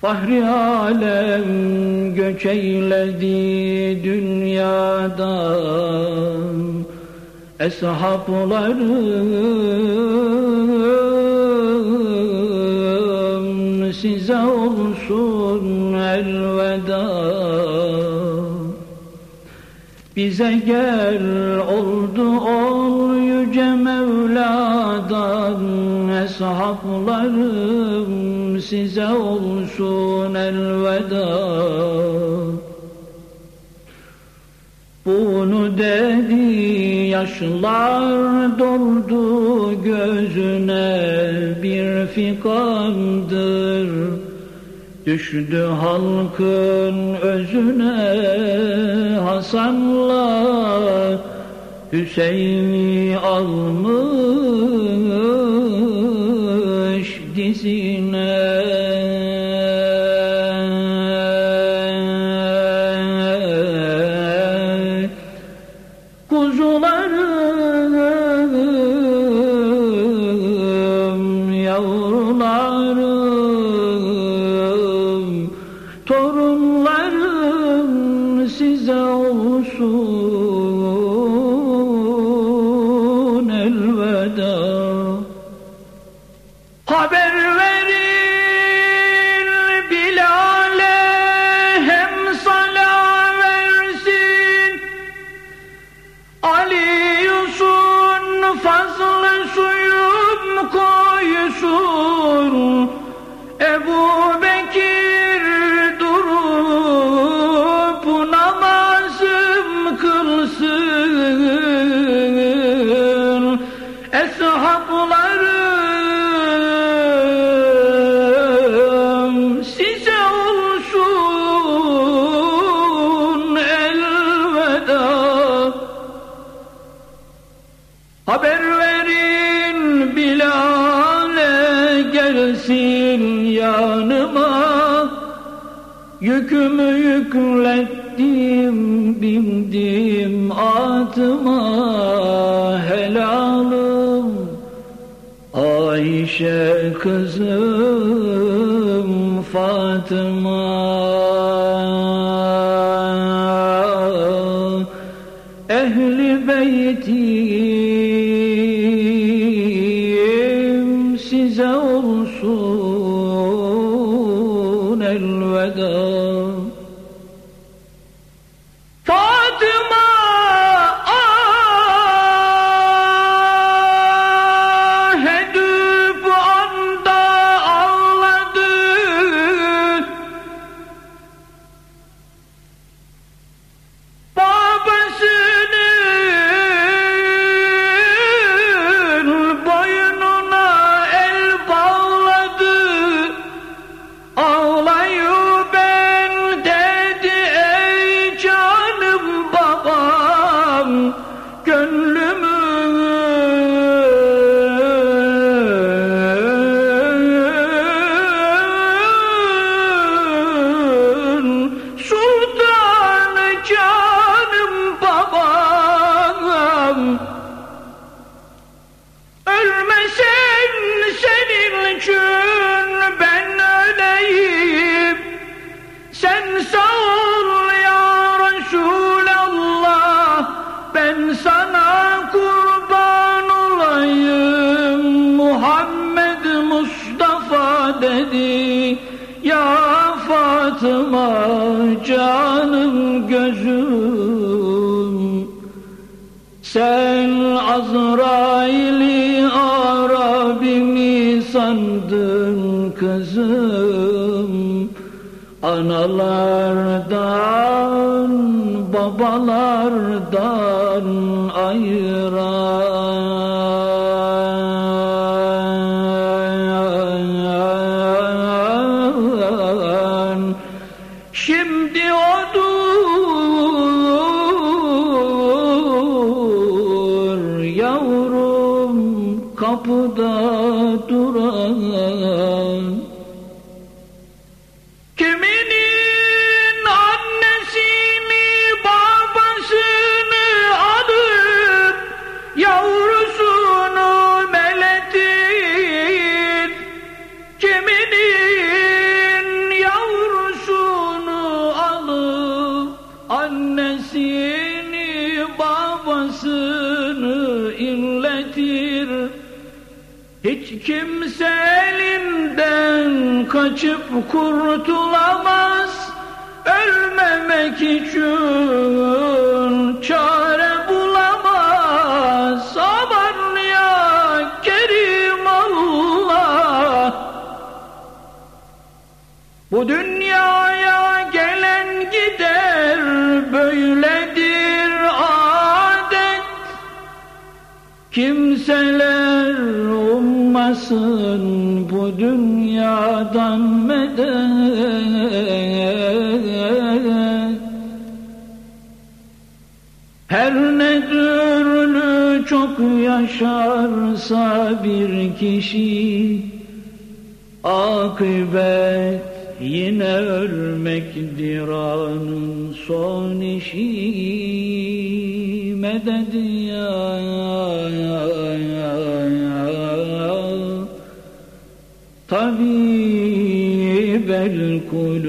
Fahri alem göç eyledi dünyadan. Eshaplarım size olsun elveda. Bize gel oldu ol yüce Mevla'dan. Eshaplarım size olsun elveda. Bunu dedi yaşlar doldu gözüne bir fikandır. Düştü halkın özüne Hasan'la Hüseyin'i almış البعد yanıma Yükümü yüklettim bindim atıma helalım Ayşe kızım Fatıma. Ehli beytim elveda için ben öleyim. Sen Mustafa dedi. Ya Fatıma canım gözüm. Sen Azrail'i Arabimi sandın kızım. Analardan babalardan ayıran kapıda duran Hiç kimse elimden kaçıp kurtulamaz. Ölmemek için çare ummasın bu dünyadan medet. Her ne türlü çok yaşarsa bir kişi Akıbet yine ölmekdir anın son işi. Medet ya, يأكلون